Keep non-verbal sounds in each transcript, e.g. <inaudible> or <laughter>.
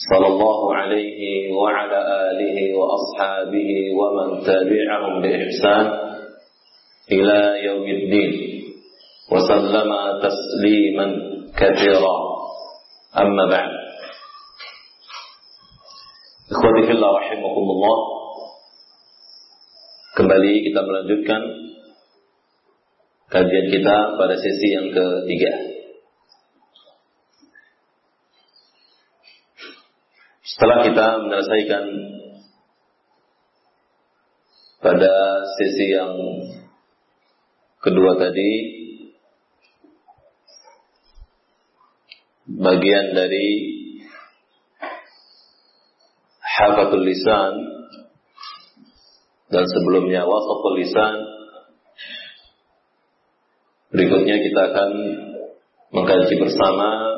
صلى الله عليه وعلى آله وأصحابه ومن تبعهم بإحسان إلى يوم الدين وسلم تسليما كثيرا أما بعد Ikhwati fillah rahimakumullah Kembali kita melanjutkan Kajian kita pada sesi yang ketiga Setelah kita menyelesaikan Pada sesi yang kedua tadi Bagian dari hafatul lisan dan sebelumnya wasatul lisan berikutnya kita akan mengkaji bersama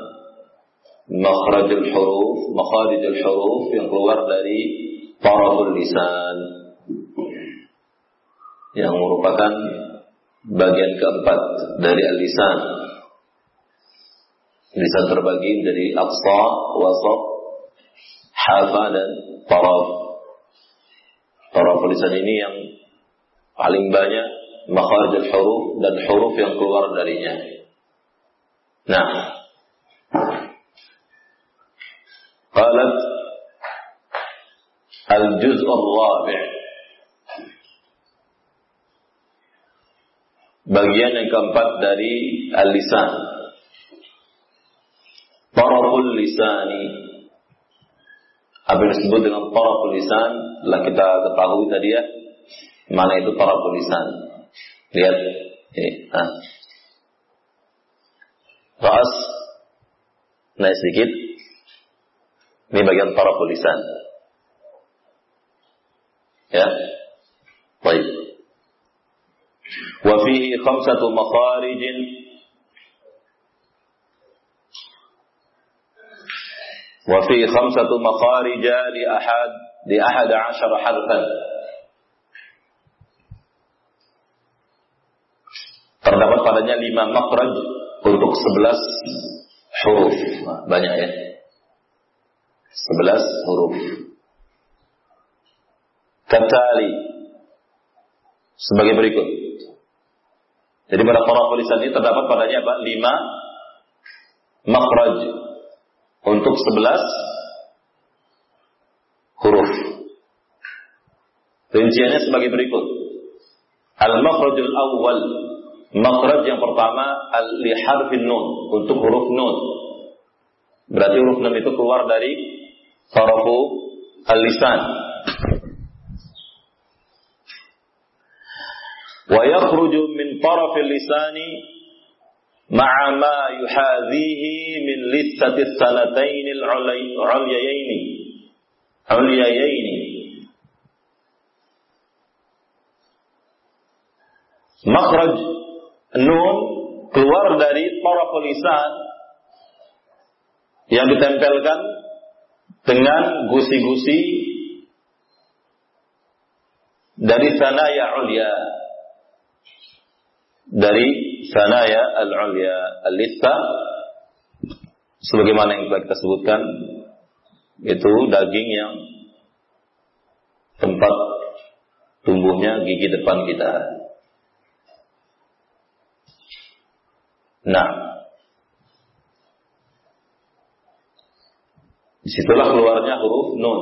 makhrajul huruf makharijul huruf yang keluar dari taraful lisan yang merupakan bagian keempat dari al-lisan lisan terbagi dari aqsa wasat hafa dan taraf. Taraf lisan ini yang paling banyak makharijul huruf dan huruf yang keluar darinya. Nah, qalat al-juz' ar-rabi' bagian yang keempat dari al-lisan. Taraful lisani. Apa yang disebut dengan taraful lisan? Telah kita ketahui tadi ya. Mana itu taraful lisan? Lihat. Ini. Ah. ras naik sedikit ini bagian taraful lisan ya baik wa fihi khamsatu makharijin وفي خمسة مخارج لأحد لأحد عشر حرفا terdapat padanya lima makhraj untuk sebelas huruf banyak ya sebelas huruf katali sebagai berikut jadi pada para ini terdapat padanya apa lima makhraj untuk sebelas huruf. Rinciannya sebagai berikut. Al-makhrajul awal. Makhraj yang pertama al-li harfin nun. Untuk huruf nun. Berarti huruf nun itu keluar dari Sorofu al-lisan. Wa yakhruju min taraf lisani ma'a ma yuhadhihi min lissati salatain al-ulyayaini. Makhraj nun keluar dari taraf lisan yang ditempelkan dengan gusi-gusi dari sanaya ulya dari sanaya al-ulya al-lista. Sebagaimana yang telah kita sebutkan itu daging yang tempat tumbuhnya gigi depan kita. Nah, disitulah keluarnya huruf nun,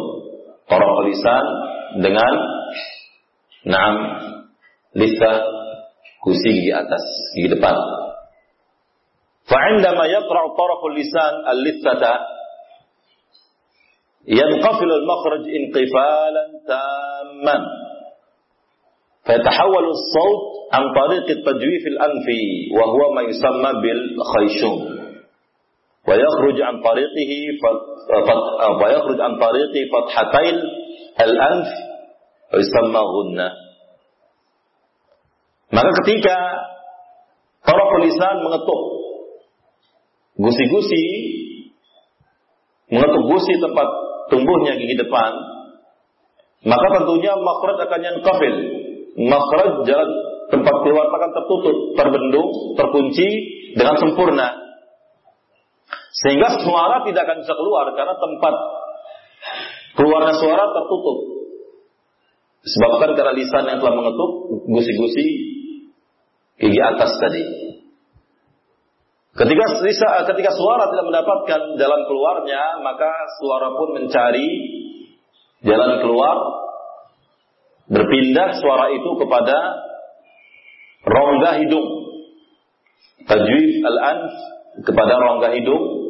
huruf lisan dengan nam lisa kursi gigi atas, gigi depan. فعندما يقرأ طرف اللسان اللثة ينقفل المخرج انقفالا تاما فيتحول الصوت عن طريق التجويف الأنفي وهو ما يسمى بالخيشوم ويخرج عن طريقه ويخرج عن طريق فتحتي الأنف ويسمى غنة Maka ketika para lisan mengetuk gusi-gusi mengetuk gusi tempat tumbuhnya gigi depan, maka tentunya makhraj akan yang kafil. Makhraj jalan tempat keluar akan tertutup, terbendung, terkunci dengan sempurna. Sehingga suara tidak akan bisa keluar karena tempat keluarnya suara tertutup. Sebabkan karena lisan yang telah mengetuk gusi-gusi gigi atas tadi. Ketika ketika suara tidak mendapatkan jalan keluarnya, maka suara pun mencari jalan keluar berpindah suara itu kepada rongga hidung. Tajwid al-anf kepada rongga hidung.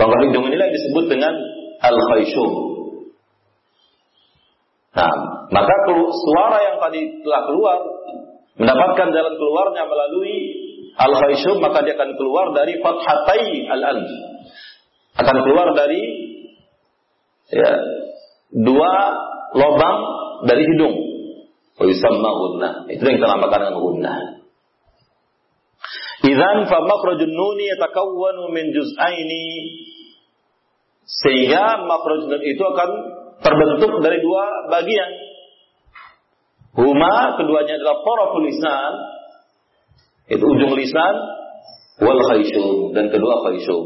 Rongga hidung inilah disebut dengan al-khayshum. Nah, maka suara yang tadi telah keluar mendapatkan jalan keluarnya melalui al-khayshum maka dia akan keluar dari fathatai al-alf. Akan keluar dari ya, dua lubang dari hidung. Wa yusamma Itu yang kita namakan dengan gunnah. Idzan fa makhrajun nuni yatakawwanu min juz'aini sehingga makhraj itu akan terbentuk dari dua bagian. Huma keduanya adalah taraful lisan itu ujung lisan wal khayshum dan kedua khayshum.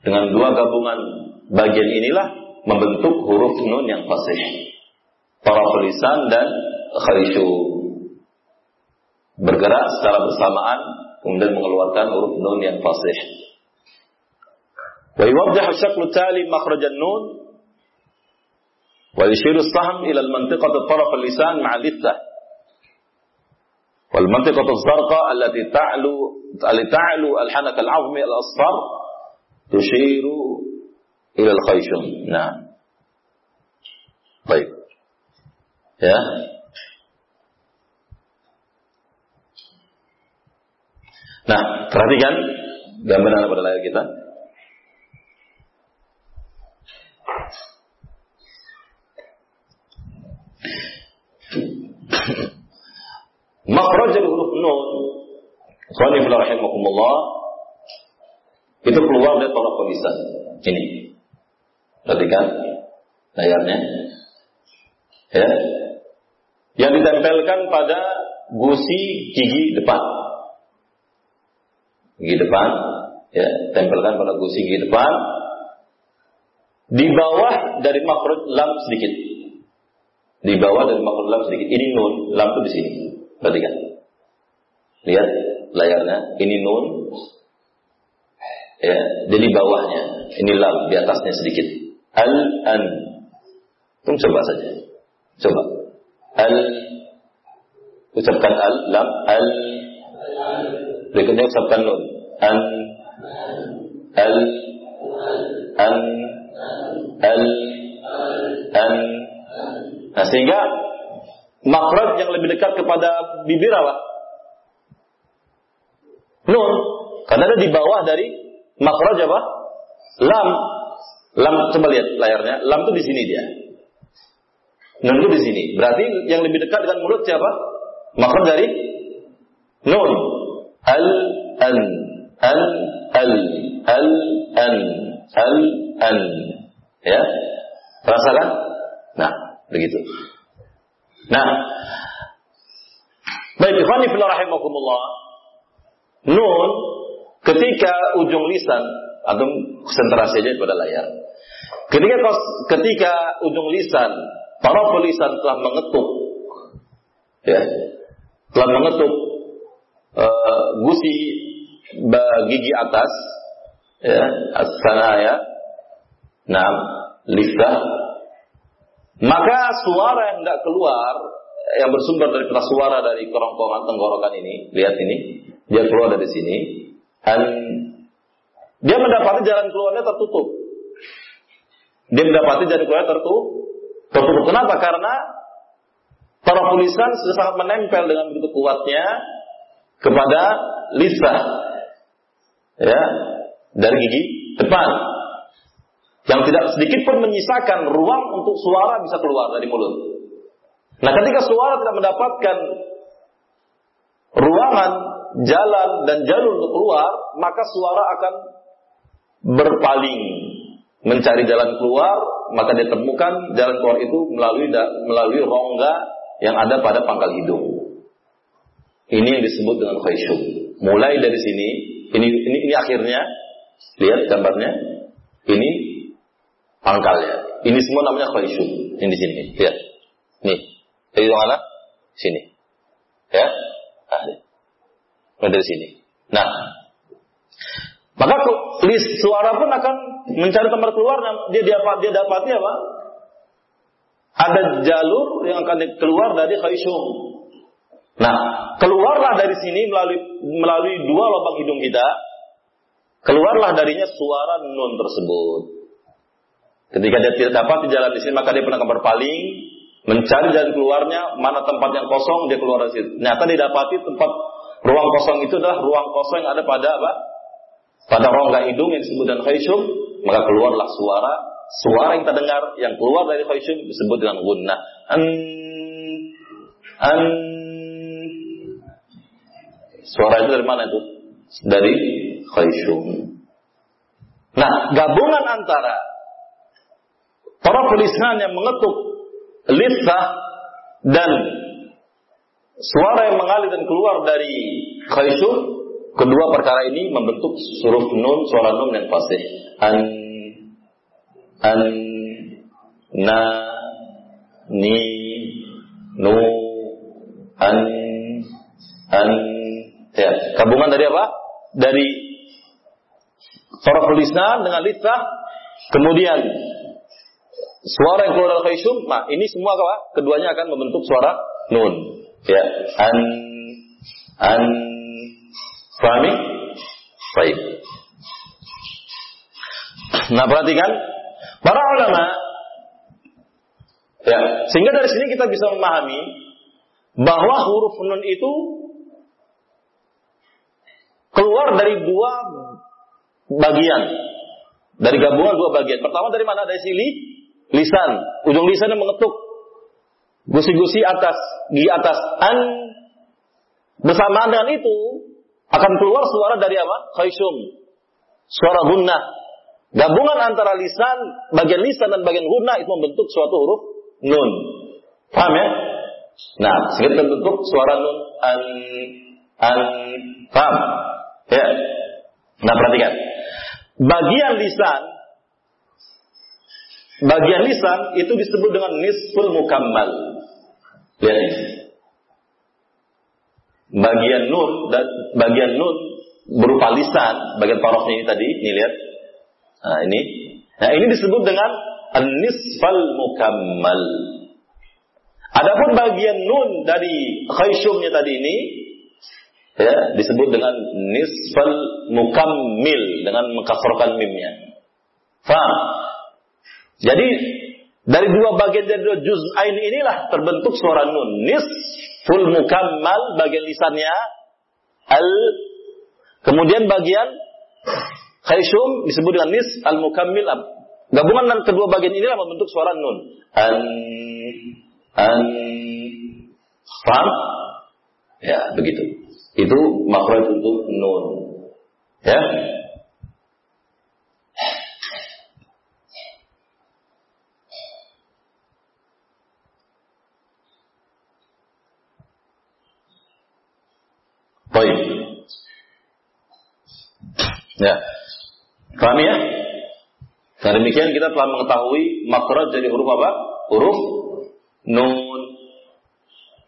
Dengan dua gabungan bagian inilah membentuk huruf nun yang fasih. Taraf lisan dan khayshum. Bergerak secara bersamaan kemudian mengeluarkan huruf nun yang fasih. Wa yuwaddihu syaklu tali makhrajan nun wa yushiru as-sahm ila al-mantiqati taraf al-lisan ma'a wal mantiqatu zarqa allati ta'lu allati ta'lu al hanak al 'azmi al asfar tushiru ila al khayshum nah baik ya Nah, perhatikan gambaran pada layar kita. Makhrajul huruf nun Rahimahumullah itu keluar dari tolak lisan. Ini. Perhatikan layarnya. Ya. Yang ditempelkan pada gusi gigi depan. Gigi depan, ya, tempelkan pada gusi gigi depan. Di bawah dari makhraj lam sedikit. Di bawah dari makhraj lam sedikit. Ini nun, lam itu di sini. Perhatikan. Lihat layarnya. Ini nun. Ya, jadi bawahnya. Ini lam di atasnya sedikit. Al an. Tunggu coba saja. Coba. Al ucapkan al lam al berikutnya ucapkan nun an al an al an nah sehingga makhraj yang lebih dekat kepada bibir apa? Nun. Karena ada di bawah dari makhraj apa? Lam. Lam coba lihat layarnya. Lam itu di sini dia. Nun itu di sini. Berarti yang lebih dekat dengan mulut siapa? Makhraj dari nun. Al an al al al an al an. Ya. Rasakan? Nah, begitu. Nah, baik ikhwani fillah rahimakumullah. Nun ketika ujung lisan atau konsentrasi aja pada layar. Ketika ketika ujung lisan para lisan telah mengetuk ya, telah mengetuk uh, gusi gigi atas ya, as-sanaya, nah, lidah maka suara yang tidak keluar yang bersumber dari suara dari kerongkongan tenggorokan ini, lihat ini, dia keluar dari sini dan dia mendapati jalan keluarnya tertutup. Dia mendapati jalan keluarnya tertutup. Tertutup. Kenapa? Karena para tulisan sudah sangat menempel dengan begitu kuatnya kepada lisan ya dari gigi depan yang tidak sedikit pun menyisakan ruang untuk suara bisa keluar dari mulut. Nah, ketika suara tidak mendapatkan ruangan, jalan dan jalur untuk keluar, maka suara akan berpaling mencari jalan keluar, maka dia temukan jalan keluar itu melalui melalui rongga yang ada pada pangkal hidung. Ini yang disebut dengan khayshum. Mulai dari sini, ini ini, ini akhirnya, lihat gambarnya, ini pangkalnya. Ini semua namanya khayshum. Ini di sini, lihat. Nih, dari mana? Sini. Ya, nah, dari sini. Nah, maka list suara pun akan mencari tempat keluar dia dapat dia dapati apa? Ada jalur yang akan keluar dari khayshum. Nah, keluarlah dari sini melalui melalui dua lubang hidung kita. Keluarlah darinya suara nun tersebut. Ketika dia tidak dapat di jalan di sini, maka dia akan berpaling, mencari jalan keluarnya, mana tempat yang kosong, dia keluar dari situ. Ternyata didapati tempat ruang kosong itu adalah ruang kosong yang ada pada apa? Pada rongga hidung yang disebut dengan khayshum, maka keluarlah suara, suara yang kita dengar yang keluar dari khayshum disebut dengan gunnah. An, an, suara itu dari mana itu? Dari khayshum. Nah, gabungan antara para pelisnan yang mengetuk lisah dan suara yang mengalir dan keluar dari khayshum Kedua perkara ini membentuk huruf nun, suara nun yang fasih. An, an, na, ni, nu, an, an. Ya, gabungan dari apa? Dari huruf lisan dengan lisan, kemudian suara yang keluar dari khayshum, nah ini semua apa? Keduanya akan membentuk suara nun. Ya, an, an, Pahami? Baik. Nah perhatikan para ulama ya sehingga dari sini kita bisa memahami bahwa huruf nun itu keluar dari dua bagian dari gabungan dua bagian. Pertama dari mana? Dari sini lisan, ujung lisan yang mengetuk gusi-gusi atas di atas an bersamaan dengan itu akan keluar suara dari apa? Khayshum. Suara gunnah. Gabungan antara lisan, bagian lisan dan bagian gunnah itu membentuk suatu huruf nun. Paham ya? Nah, sehingga terbentuk suara nun an an paham? Ya. Nah, perhatikan. Bagian lisan bagian lisan itu disebut dengan nisful mukammal. Lihat ini bagian nun dan bagian nun berupa lisan, bagian tarafnya ini tadi, ini lihat. Nah, ini. Nah, ini disebut dengan an-nisfal mukammal. Adapun bagian nun dari khayshumnya tadi ini ya, disebut dengan nisfal mukammil dengan mengkasarkan mimnya. Faham? Jadi dari dua bagian dari dua juz'ain inilah terbentuk suara nun. Nis full mukammal bagian lisannya al. Kemudian bagian khayshum disebut dengan nis al mukammil. Gabungan dan kedua bagian inilah membentuk suara nun. An an paham ya begitu. Itu makhraj untuk nun. Ya Baik. Ya. Paham ya? Karena demikian kita telah mengetahui makhraj dari huruf apa? Huruf nun.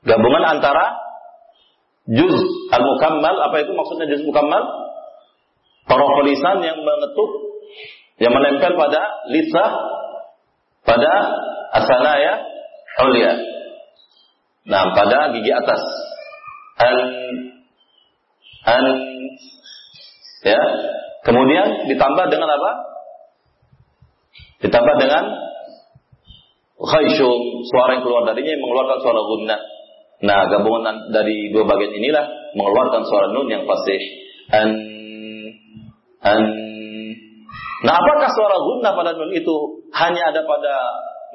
Gabungan antara juz al-mukammal, apa itu maksudnya juz mukammal? Huruf lisan yang mengetuk yang menempel pada lisah pada asanaya ulia. Nah, pada gigi atas. Al an ya kemudian ditambah dengan apa ditambah dengan khayshum suara yang keluar darinya yang mengeluarkan suara gunnah nah gabungan dari dua bagian inilah mengeluarkan suara nun yang fasih an an nah apakah suara gunnah pada nun itu hanya ada pada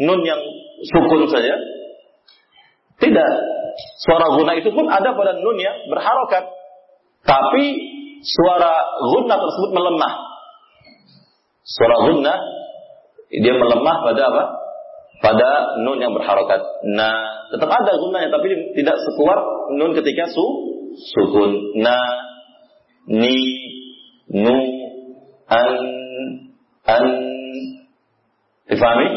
nun yang sukun saja Tidak. Suara guna itu pun ada pada nun yang berharokat. Tapi suara guna tersebut melemah. Suara guna dia melemah pada apa? Pada nun yang berharokat. Nah, tetap ada gunanya, tapi tidak sekuat nun ketika su sukun. Na, ni, nu, an, an. Difahami?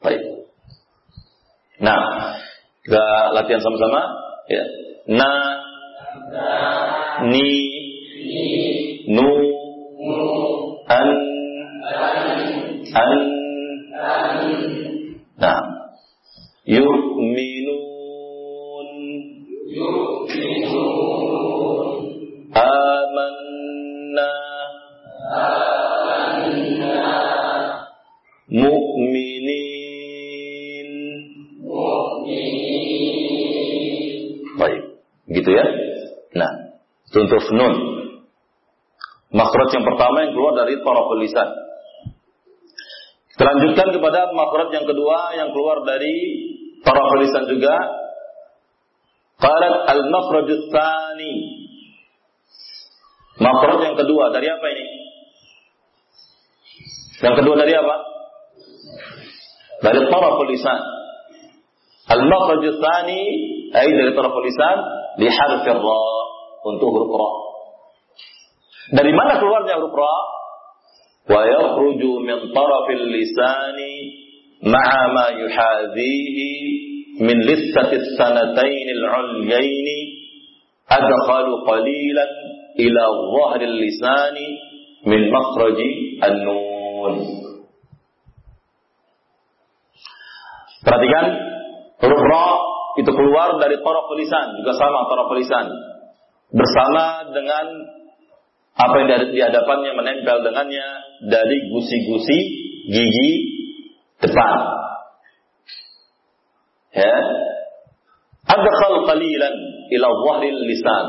Baik. Nah, kita latihan sama-sama. Ya. Na, ni, nu, an, an, nah, yu'minun, amanna, contoh nun. Makhraj yang pertama yang keluar dari taraful lisan. Kita lanjutkan kepada makhraj yang kedua yang keluar dari taraful lisan juga. Qalat al-makhrajus tsani. Makhraj yang kedua dari apa ini? Yang kedua dari apa? Dari taraful lisan. Al-makhrajus tsani ay dari taraful lisan li harfi ra untuk huruf ra. Dari mana keluarnya huruf ra? Wa yakhruju min tarafil lisani ma'a ma yuhadhihi min lissati sanatain al-ulyain adkhalu qalilan ila dhahri lisani min makhraji an-nun. Perhatikan huruf ra itu keluar dari taraf lisan juga sama taraf lisan bersama dengan apa yang di hadapannya menempel dengannya dari gusi-gusi gigi depan. Ya. Adkhal qalilan ila dhahril lisan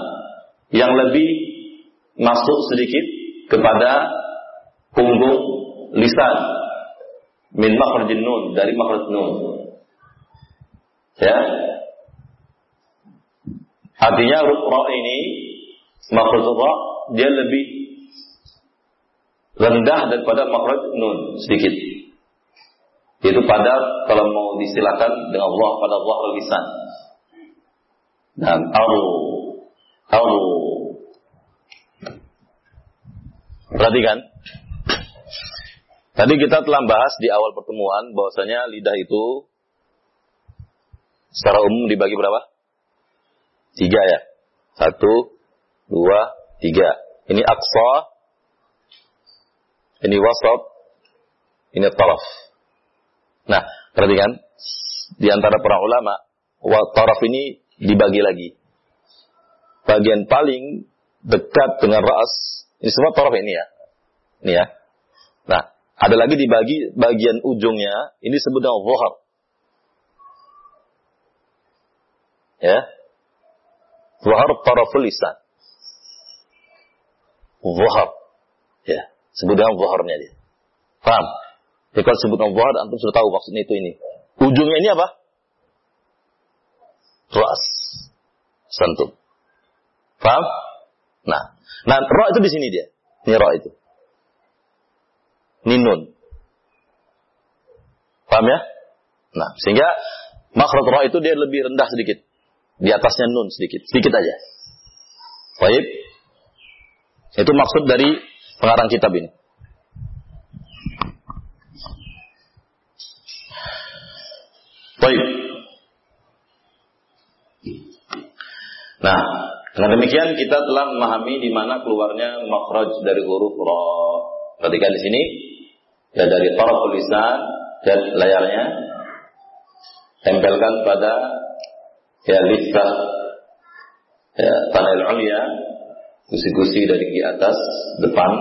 yang lebih masuk sedikit kepada punggung lisan min makhrajin nun dari makhraj nun. Ya. Artinya huruf ra ini makhraj ra dia lebih rendah daripada makhraj nun sedikit. Itu pada kalau mau disilakan dengan Allah pada Allah lisan. Dan aru aru Perhatikan. Tadi kita telah bahas di awal pertemuan bahwasanya lidah itu secara umum dibagi berapa? Tiga ya. Satu, dua, tiga. Ini aksa, ini wasat, ini taraf. Nah, perhatikan di antara para ulama, taraf ini dibagi lagi. Bagian paling dekat dengan ras, ini semua taraf ini ya. Ini ya. Nah, ada lagi dibagi bagian ujungnya, ini disebut dengan zahar. Ya. Zahar taraful lisan. Zahar. Ya, sebut dengan zaharnya dia. Paham? Jadi kalau sebut dengan zahar, antum sudah tahu maksudnya itu ini. Ujungnya ini apa? Ras. Sentuh. Paham? Nah, nah ra itu di sini dia. Ini ra itu. Ini nun. Paham ya? Nah, sehingga makhraj ra itu dia lebih rendah sedikit. Di atasnya nun sedikit. Sedikit aja. Baik. Itu maksud dari pengarang kitab ini. Baik. Nah, dengan demikian kita telah memahami di mana keluarnya makhraj dari huruf ra. Perhatikan di sini ya dari taraful lisan dan layarnya tempelkan pada ya lisah ya panel ulia gusi-gusi dari di atas depan.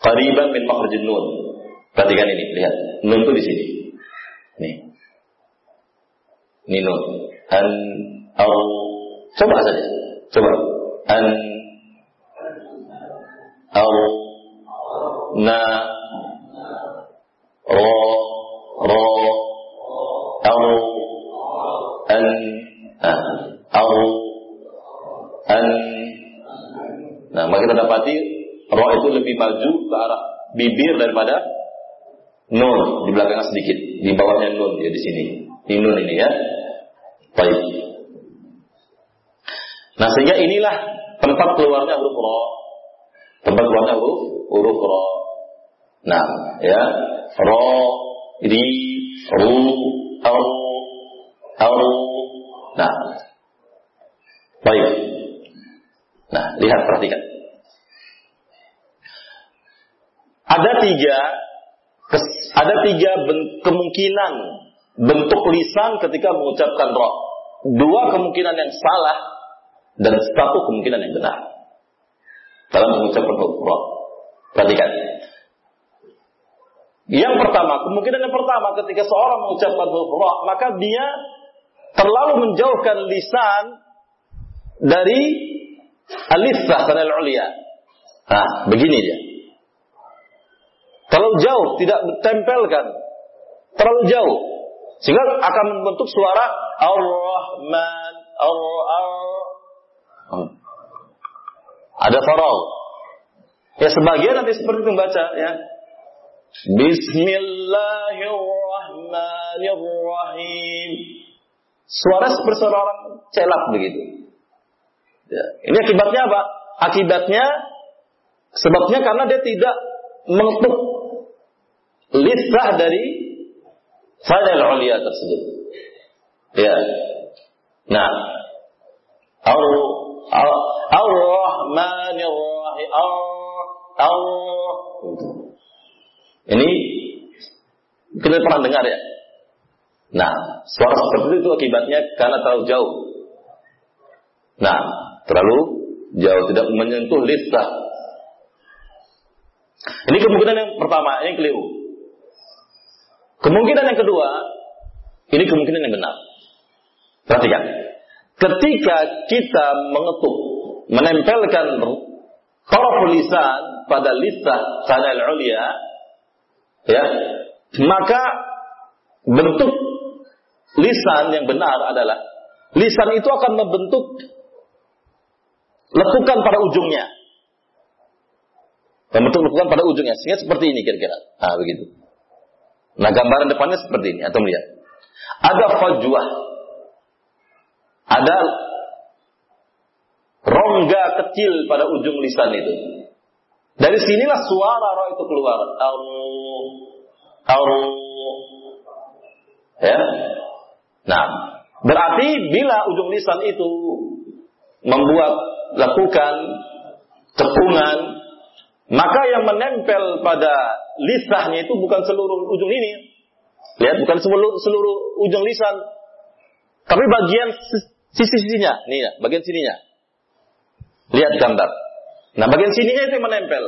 Qariban min makhrajin nun perhatikan ini lihat. Nun itu di sini. Nih. Ini nun an au coba saja. Coba. An au na ro ro au an nah, au an nah maka kita dapati ro itu lebih maju ke arah bibir daripada nun. Di belakangnya sedikit. Di bawahnya nun ya di sini. Ini nun ini ya. Baik. Nah sehingga inilah tempat keluarnya huruf ro tempat keluarnya huruf huruf ro nah ya. Ro ri ru au au nah. Baik. Nah lihat perhatikan ada tiga ada tiga kemungkinan bentuk lisan ketika mengucapkan roh. Dua kemungkinan yang salah dan satu kemungkinan yang benar dalam mengucapkan roh. Perhatikan. Yang pertama, kemungkinan yang pertama ketika seorang mengucapkan roh, maka dia terlalu menjauhkan lisan dari alifah dan al-ulia. Nah, begini dia. Terlalu jauh, tidak ditempelkan. Terlalu jauh. Sehingga akan membentuk suara Ar-Rahman, Ar-Ar. Ada farau. Ya sebagian nanti seperti itu membaca ya. Bismillahirrahmanirrahim. Suara seperti suara orang celak begitu. Ya. Ini akibatnya apa? Akibatnya sebabnya karena dia tidak mengetuk lisah dari fadil ulia tersebut. Ya. Nah, Ar-Rahmanir. Allah. Ini kita pernah dengar ya. Nah, suara seperti itu akibatnya karena terlalu jauh. Nah, terlalu jauh tidak menyentuh lidah. Ini kemungkinan yang pertama, ini keliru. Kemungkinan yang kedua, ini kemungkinan yang benar. Perhatikan. Ketika kita mengetuk, menempelkan taraf lisan pada lidah sanal ulia, ya, maka bentuk lisan yang benar adalah lisan itu akan membentuk lekukan pada ujungnya. Membentuk lekukan pada ujungnya. Sehingga seperti ini kira-kira. Nah, begitu. Nah, gambaran depannya seperti ini. Atau melihat. Ada fajwah. Ada rongga kecil pada ujung lisan itu. Dari sinilah suara roh itu keluar. Au, ya. Nah, berarti bila ujung lisan itu membuat lakukan cekungan, maka yang menempel pada lisahnya itu bukan seluruh ujung ini. Lihat, bukan seluruh, seluruh ujung lisan. Tapi bagian sisi-sisinya. Nih ya, bagian sininya. Lihat gambar. Nah, bagian sininya itu yang menempel.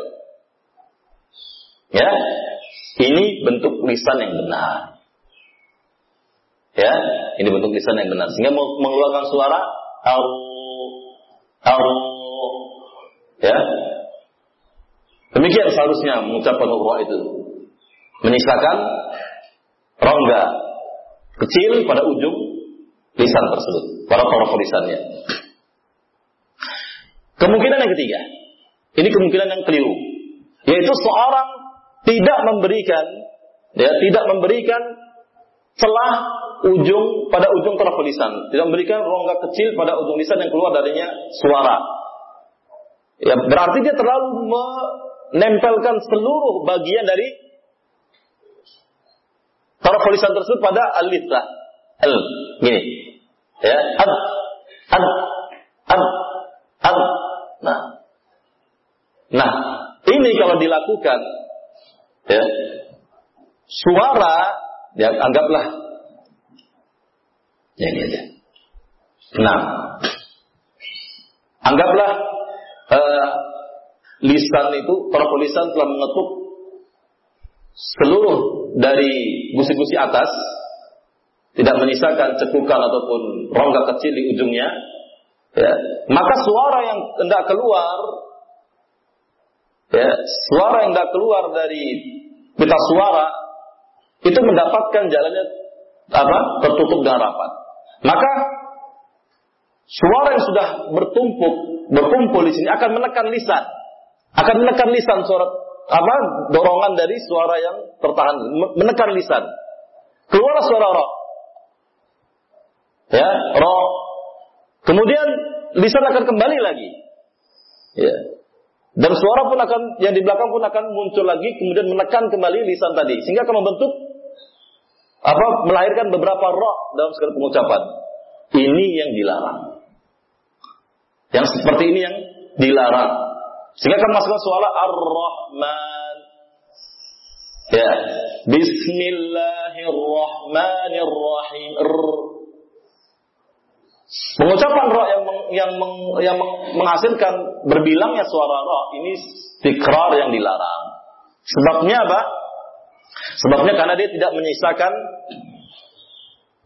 Ya, ini bentuk lisan yang benar. Ya, ini bentuk lisan yang benar. Sehingga mengeluarkan suara au au ya. Demikian seharusnya mengucapkan huruf itu. Menyisakan rongga kecil pada ujung lisan tersebut, pada toraf lisannya. Kemungkinan yang ketiga, ini kemungkinan yang keliru, yaitu seorang tidak memberikan, ya, tidak memberikan celah ujung pada ujung toraf lisan, tidak memberikan rongga kecil pada ujung lisan yang keluar darinya suara. Ya, berarti dia terlalu menempelkan seluruh bagian dari toraf lisan tersebut pada al-lidah. Al, gini. Ya, ad, ad, ad, ad. Nah, nah, ini kalau dilakukan, ya, suara, ya anggaplah Ya ini aja. Nah, anggaplah uh, lisan itu, para lisan telah mengetuk seluruh dari gusi-gusi atas, tidak menyisakan cekukan ataupun rongga kecil di ujungnya, ya, maka suara yang hendak keluar, ya, suara yang hendak keluar dari pita suara itu mendapatkan jalannya apa tertutup dengan rapat. Maka suara yang sudah bertumpuk, berkumpul di sini akan menekan lisan. Akan menekan lisan suara apa dorongan dari suara yang tertahan menekan lisan. Keluar suara roh. Ya, roh. Kemudian lisan akan kembali lagi. Ya. Dan suara pun akan yang di belakang pun akan muncul lagi kemudian menekan kembali lisan tadi sehingga akan membentuk apa melahirkan beberapa roh dalam segala pengucapan. Ini yang dilarang. Yang seperti ini yang dilarang. Sehingga akan masukkan suara Ar-Rahman. Ya. Bismillahirrahmanirrahim. Pengucapan roh yang meng, yang meng, yang meng, menghasilkan berbilangnya suara roh ini tikrar yang dilarang. Sebabnya apa? Sebabnya karena dia tidak menyisakan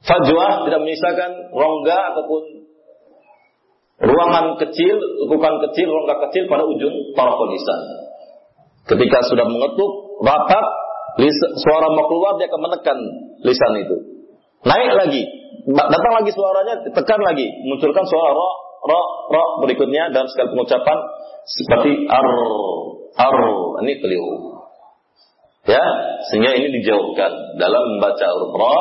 fajwah, tidak menyisakan rongga ataupun ruangan kecil, lekukan kecil, rongga kecil pada ujung taraful lisan. Ketika sudah mengetuk rapat, suara mau keluar dia akan menekan lisan itu. Naik lagi, datang lagi suaranya, tekan lagi, munculkan suara ro, ro, ro berikutnya dalam segala pengucapan seperti ar, ar, ini keliru. Ya, sehingga ini dijauhkan dalam membaca huruf ra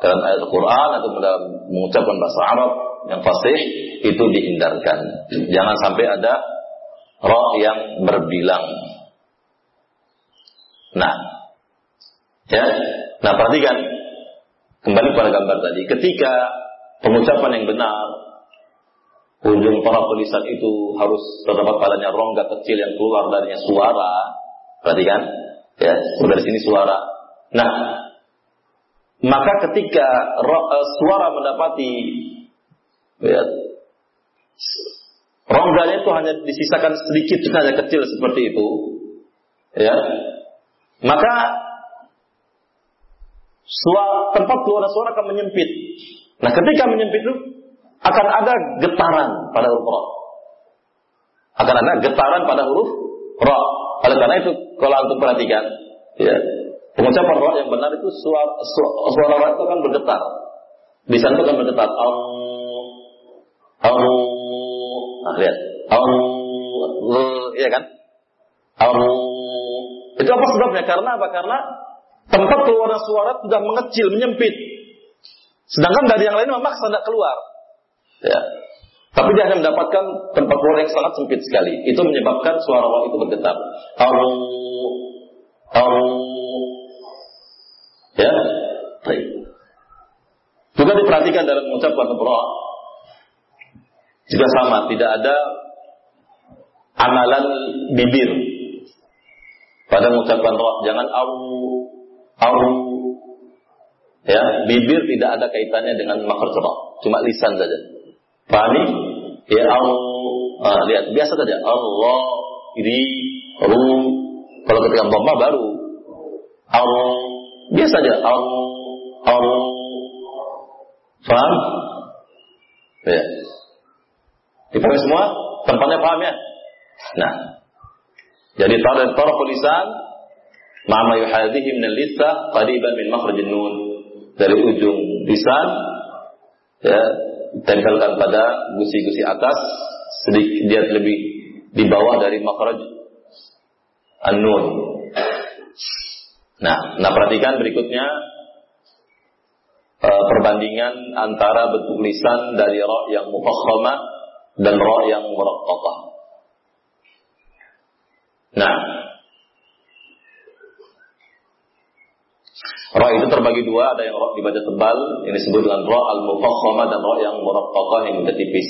dalam ayat Al-Quran atau dalam mengucapkan bahasa Arab yang fasih itu dihindarkan. Jangan sampai ada ra yang berbilang. Nah, ya, nah perhatikan Kembali pada gambar tadi, ketika pengucapan yang benar, ujung para tulisan itu harus terdapat padanya rongga kecil yang keluar darinya suara. Perhatikan, ya, dari sini suara. Nah, maka ketika uh, suara mendapati ya, rongganya itu hanya disisakan sedikit saja kecil seperti itu, ya, maka suara, tempat keluar suara akan menyempit. Nah, ketika menyempit itu akan ada getaran pada huruf ra. Akan ada getaran pada huruf ra. Oleh karena itu, kalau antum perhatikan, ya, pengucapan ra yang benar itu suara suara ra itu akan bergetar. Di sana akan bergetar. Au, nah, lihat. Iya kan? Au. Itu apa sebabnya? Karena apa? Karena tempat keluar suara sudah mengecil, menyempit. Sedangkan dari yang lain memaksa tidak keluar. Ya. Tapi dia hanya mendapatkan tempat keluar yang sangat sempit sekali. Itu menyebabkan suara roh itu bergetar. Aru, aru, ya, baik. Juga diperhatikan dalam mengucapkan roh. Juga sama, tidak ada amalan bibir pada mengucapkan roh. Jangan aru, Au ya, bibir tidak ada kaitannya dengan makhluk roh, cuma lisan saja. Pahami? Ya au ah, lihat biasa saja Allah ini ru kalau ketika dhamma baru au biasa saja au au paham? Ya. Dipahami semua? Tempatnya paham ya? Nah, jadi taraf taraf lisan Ma'ama yuhadihi min al-lithah qariban min makhrajin nun. Dari ujung lisan ya, tempelkan pada gusi-gusi atas sedikit dia lebih di bawah dari makhraj an-nun. Nah, nah perhatikan berikutnya uh, perbandingan antara bentuk lisan dari ra yang mufakhamah dan ra yang muraqqaqah. Nah, Ra itu terbagi dua, ada yang ra dibaca tebal, ini disebut dengan ra al-mufakhama dan ra yang muraqqaqah yang dibaca tipis.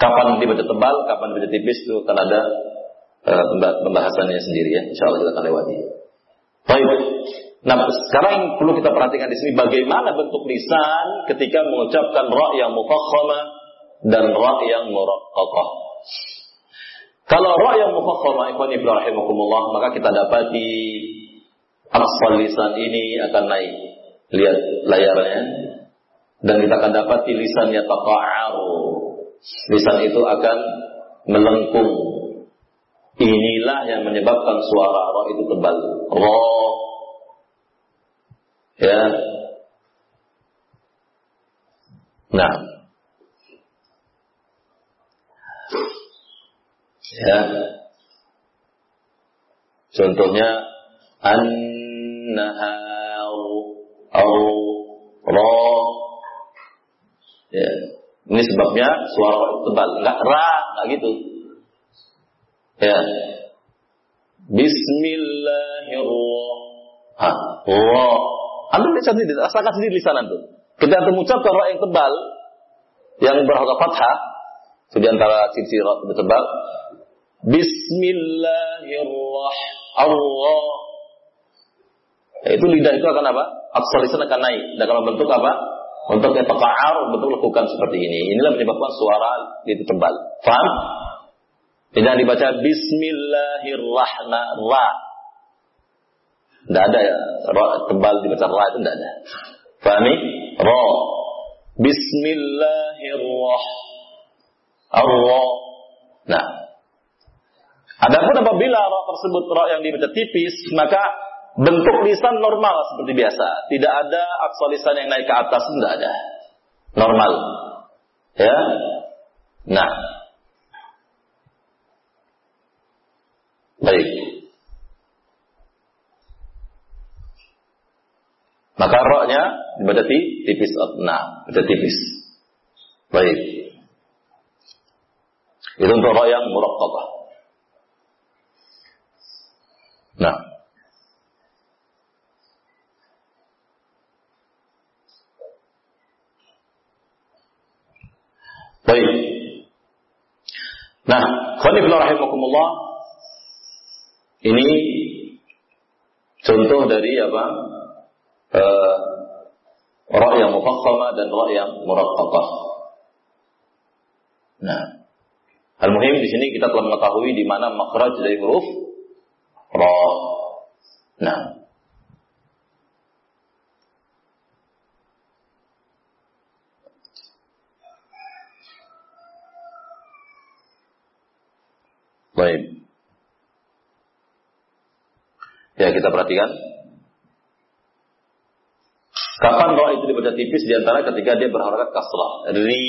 Kapan dibaca tebal, kapan dibaca tipis itu akan ada uh, pembahasannya sendiri ya. Insyaallah kita akan lewati. Baik. Nah, sekarang perlu kita perhatikan di sini bagaimana bentuk lisan ketika mengucapkan ra yang mufakhama dan ra yang muraqqaqah. Kalau ra yang mufakhama ikhwan rahimakumullah maka kita dapati Asfal lisan ini akan naik. Lihat layarnya. Dan kita akan dapat lisannya taqa'aru. Lisan itu akan melengkung. Inilah yang menyebabkan suara roh itu tebal. Roh. Ya. Nah. Ya. Contohnya an-nahar ra ya. Ini sebabnya suara tebal, enggak ra, enggak gitu. Ya. Bismillahirrahmanirrahim. Anda lihat sendiri, rasakan sendiri lisan itu. Kita mengucapkan ra yang tebal, yang berharga fathah, itu di antara ra tebal. Bismillahirrahmanirrahim. Itu lidah itu akan apa? Lisan akan naik. Dan kalau bentuk apa? Untuk yang bentuk lakukan seperti ini. Inilah menyebabkan suara itu tebal. Faham? Tidak dibaca Bismillahirrahmanirrahim. Tidak ada ya, tebal dibaca ra itu tidak ada. Fahami? Ra. Bismillahirrahmanirrahim. Nah. Adapun apabila ra tersebut ra yang dibaca tipis, maka bentuk lisan normal seperti biasa. Tidak ada aksar lisan yang naik ke atas, tidak ada. Normal. Ya. Nah. Baik. Maka roknya dibaca tipis. Nah, baca tipis. Baik. Itu untuk rok yang murakkabah. Nah. Baik. Nah, khonifillah rahimakumullah. Ini contoh dari apa? uh, ra yang mufakhama dan ra yang muraqqaqah. Nah, al-muhim di sini kita telah mengetahui di mana makhraj dari huruf ra. Nah, Baik. Ya, kita perhatikan. Kapan roh itu dibaca tipis di antara ketika dia berharakat kasrah. Ri.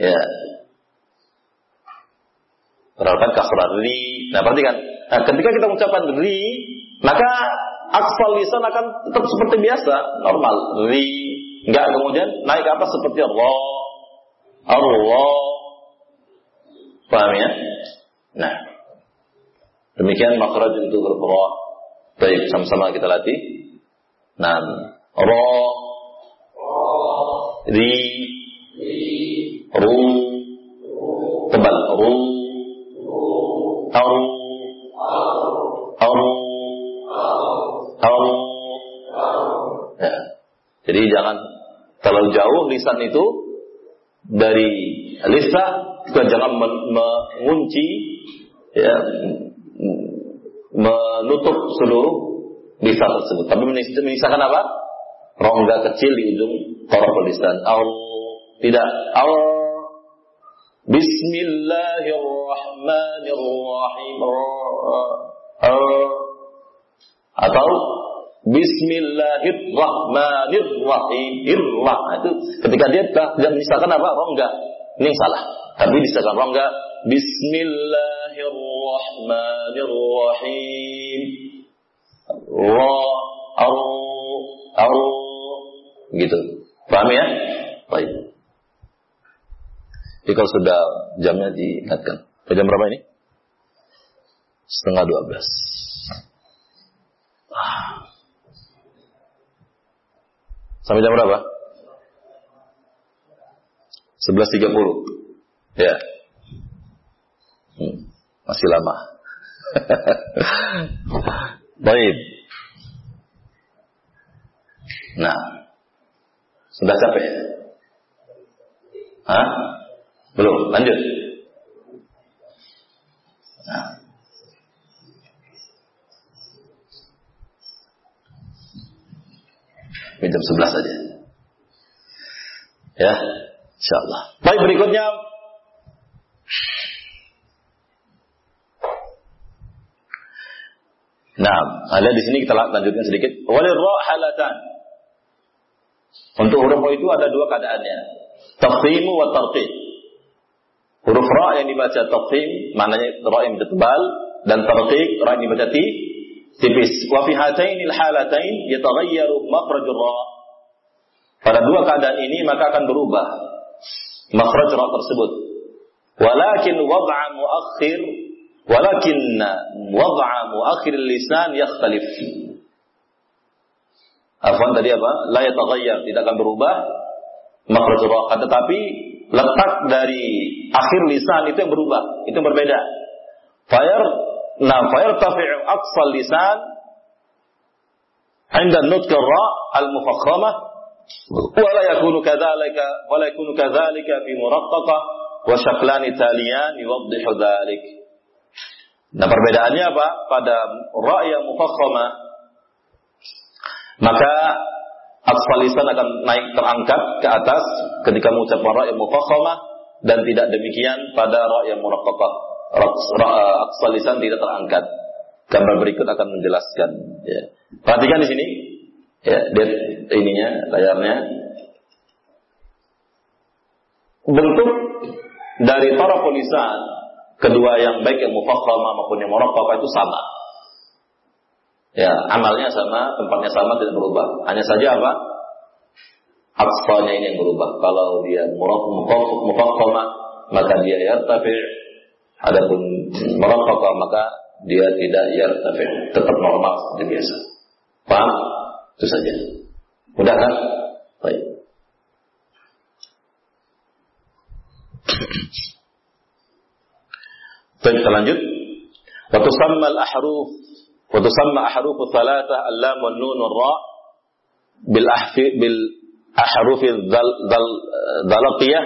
Ya. Berharakat kasrah. Ri. Nah, perhatikan. Nah, ketika kita mengucapkan ri, maka aksal lisan akan tetap seperti biasa, normal. Ri. Enggak kemudian naik atas seperti Allah. Allah. Paham ya? Nah. Demikian makhraj untuk huruf Baik, sama-sama kita latih. Nah, ro, ri, ru, tebal, ru, Ya. Jadi jangan terlalu jauh lisan itu dari lisan juga jangan mengunci ya menutup seluruh lisan tersebut. Tapi menyisakan apa? Rongga kecil di ujung torof lisan. Tidak al Bismillahirrahmanirrahim. Atau Bismillahirrahmanirrahim. Irrah itu ketika dia tidak menyisakan apa? Rongga. Ini salah. Tapi disahkan rongga. Bismillahirrahmanirrahim ra au gitu. Paham ya? Baik. Jadi kalau sudah jamnya diingatkan. Jam berapa ini? Setengah dua belas. Sampai jam berapa? Sebelas tiga puluh. Ya. Hmm, masih lama. <laughs> Baik. Nah, sudah capek? Hah? Belum, lanjut. Nah. Jam 11 saja. Ya, insyaallah. Baik, berikutnya Nah, ada di sini kita lanjutkan sedikit. Walir ra halatan. Untuk huruf itu ada dua keadaannya. Tafhimu wa tarqiq. Huruf ra yang dibaca tafhim, maknanya ra yang tebal dan tarqiq ra yang dibaca ti tipis. Wa fi hatainil halatain yataghayyaru makhrajur ra. Pada dua keadaan ini maka akan berubah makhraj ra tersebut. Walakin wad'a muakhir walakin wad'a muakhir lisan yakhtalif. Afwan tadi apa? La yataghayyar, tidak akan berubah makhraj ra. Tetapi letak dari akhir lisan itu yang berubah, itu yang berbeda. Fayar nah fayar tafi'u aqsal lisan عند النطق الراء المفخمة ولا يكون كذلك ولا يكون كذلك في مرققة وشكلان تاليان يوضح ذلك Nah perbedaannya apa? Pada ra yang mufakhama maka asfal lisan akan naik terangkat ke atas ketika mengucapkan ra yang mufakhama dan tidak demikian pada ra yang muraqqaqah. Asfal lisan tidak terangkat. Gambar berikut akan menjelaskan ya. Perhatikan di sini ya, lihat ininya layarnya. Bentuk dari para lisan kedua yang baik yang mufakhama maupun yang muraqqaqah itu sama. Ya, amalnya sama, tempatnya sama tidak berubah. Hanya saja apa? Aksanya ini yang berubah. Kalau dia mufakhama maka dia yartafi. Adapun muraqqaqah maka dia tidak yartafi, tetap normal seperti biasa. Paham? Itu saja. Mudah kan? Baik. Baik, kita lanjut. Wa tusamma al-ahruf ra bil ahfi bil ahruf dal dal dalaqiyah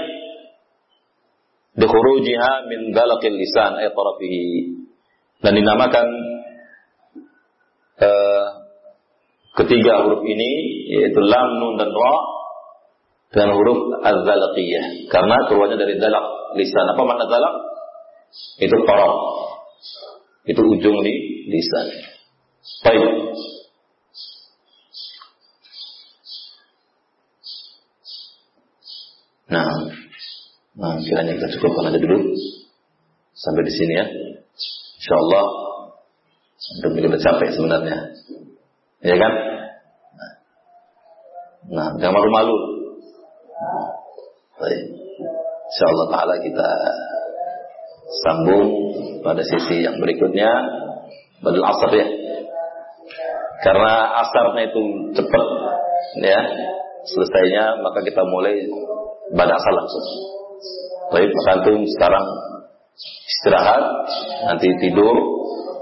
di khurujiha min dalaqil lisan ay tarafihi. Dan dinamakan uh, ketiga huruf ini yaitu lam nun dan ra dengan huruf az-zalaqiyah karena keluarnya dari dalaq lisan. Apa makna dalaq itu taraf itu ujung di lisan baik. Nah nah kiranya kita cukupkan aja dulu. Sampai di sini ya. Insyaallah untuk kita capek sebenarnya. Ya kan? Nah jangan malu-malu. Baik. Insyaallah taala kita sambung pada sisi yang berikutnya. Badal asar ya karena asarnya itu cepat ya. Selesainya maka kita mulai asal langsung. Baik antum sekarang istirahat. Nanti tidur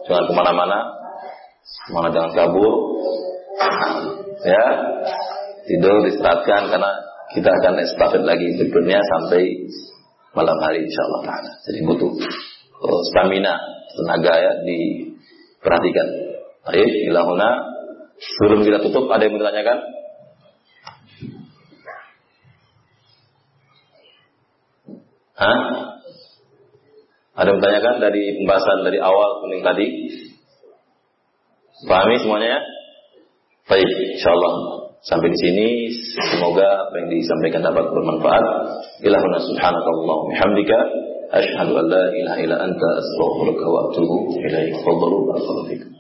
jangan ke mana-mana. Mana jangan kabur. Ya tidur istirahatkan karena kita akan estafet lagi berikutnya sampai malam hari insyaallah taala. Jadi butuh uh, stamina, tenaga ya diperhatikan. Baik, ilahuna sebelum kita tutup ada yang mau ditanyakan? Hah? Ada yang bertanyakan dari pembahasan dari awal kuning tadi? Pahami semuanya ya? Baik, insyaallah sampai di sini semoga apa yang disampaikan dapat bermanfaat. Ilahuna subhanakallah bihamdika asyhadu an la ilaha illa anta astaghfiruka wa atubu ilaik. Fadlu barakallahu.